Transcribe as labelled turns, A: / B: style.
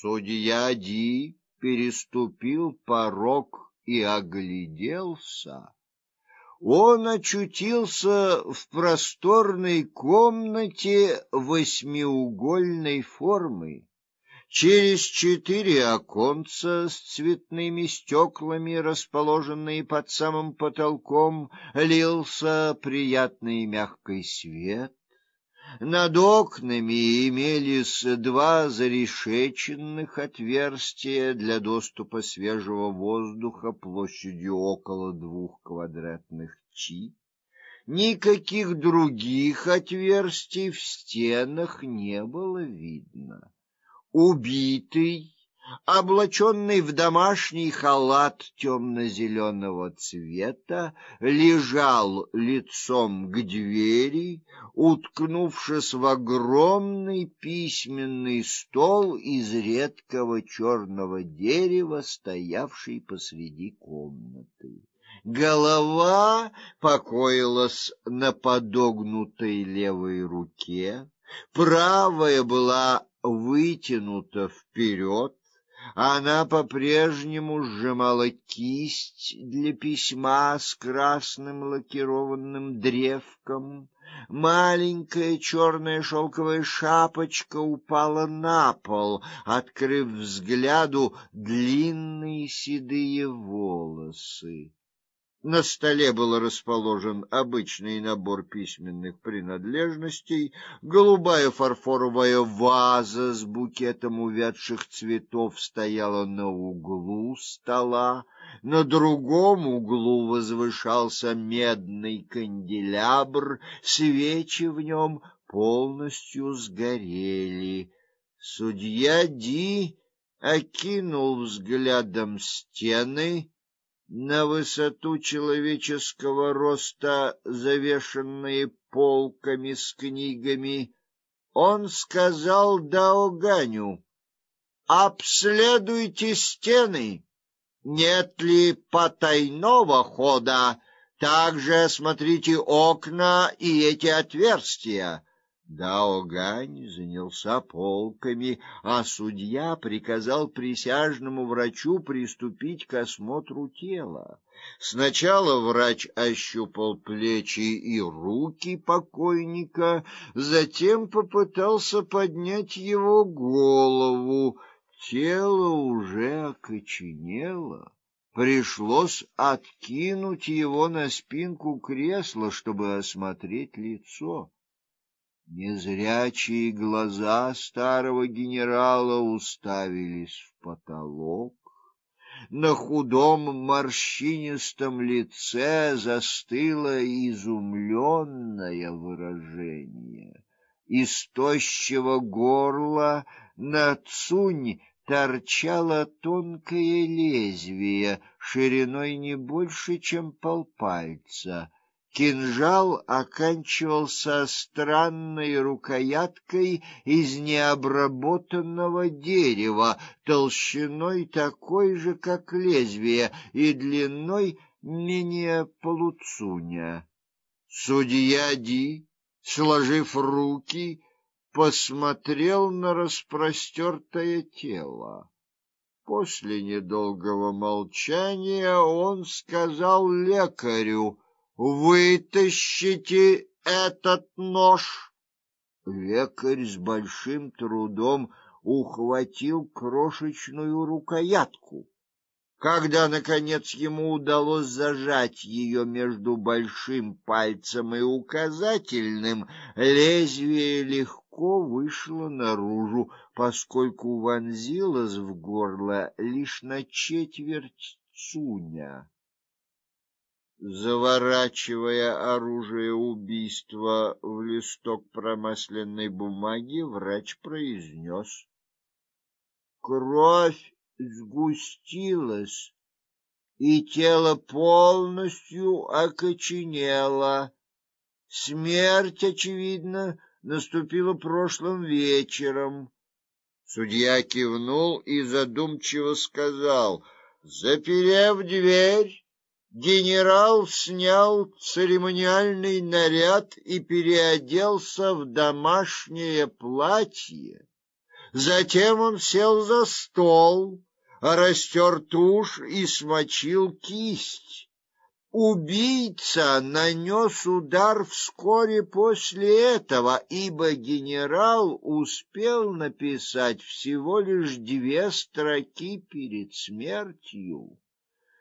A: Судья Ди переступил порог и огляделся. Он очутился в просторной комнате восьмиугольной формы. Через четыре оконца с цветными стеклами, расположенные под самым потолком, лился приятный мягкий свет. Над окнами имелись два зарешеченных отверстия для доступа свежего воздуха площадью около двух квадратных чи. Никаких других отверстий в стенах не было видно. Убитый облаченный в домашний халат темно-зеленого цвета, лежал лицом к двери, уткнувшись в огромный письменный стол из редкого черного дерева, стоявший посреди комнаты. Голова покоилась на подогнутой левой руке, правая была вытянута вперед, она по-прежнему сжимала кисть для письма с красным лакированным древком. Маленькая черная шелковая шапочка упала на пол, открыв взгляду длинные седые волосы. На столе был расположен обычный набор письменных принадлежностей, голубая фарфоровая ваза с букетом увядших цветов стояла на углу стола, на другом углу возвышался медный канделябр, свечи в нем полностью сгорели. Судья Ди окинул взглядом стены, на высоту человеческого роста, завешенные полками с книгами, он сказал Даоганю: "Обследуйте стены, нет ли потайного хода, также осмотрите окна и эти отверстия". Даогань занялся полками, а судья приказал присяжному врачу приступить к осмотру тела. Сначала врач ощупал плечи и руки покойника, затем попытался поднять его голову. Тело уже окоченело. Пришлось откинуть его на спинку кресла, чтобы осмотреть лицо. Незрячие глаза старого генерала уставились в потолок. На худом морщинистом лице застыло изумленное выражение. Из тощего горла на цунь торчало тонкое лезвие шириной не больше, чем полпальца. Кинжал оканчивался странной рукояткой из необработанного дерева, толщиной такой же, как лезвие, и длиной менее полуцуня. Судья Ди, сложив руки, посмотрел на распростертое тело. После недолгого молчания он сказал лекарю: Вытащите этот нож. Лекарь с большим трудом ухватил крошечную рукоятку. Когда наконец ему удалось зажать ее между большим пальцем и указательным, лезвие легко вышло наружу, поскольку вонзилось в горло лишь на четверть цуня. Заворачивая оружие убийства в листок промасленной бумаги, врач произнес. Кровь сгустилась, и тело полностью окоченело. Смерть, очевидно, наступила прошлым вечером. Судья кивнул и задумчиво сказал: "Заперев дверь, Генерал снял церемониальный наряд и переоделся в домашнее платье. Затем он сел за стол, растер тушь и смочил кисть. Убийца нанес удар вскоре после этого, ибо генерал успел написать всего лишь две строки перед смертью.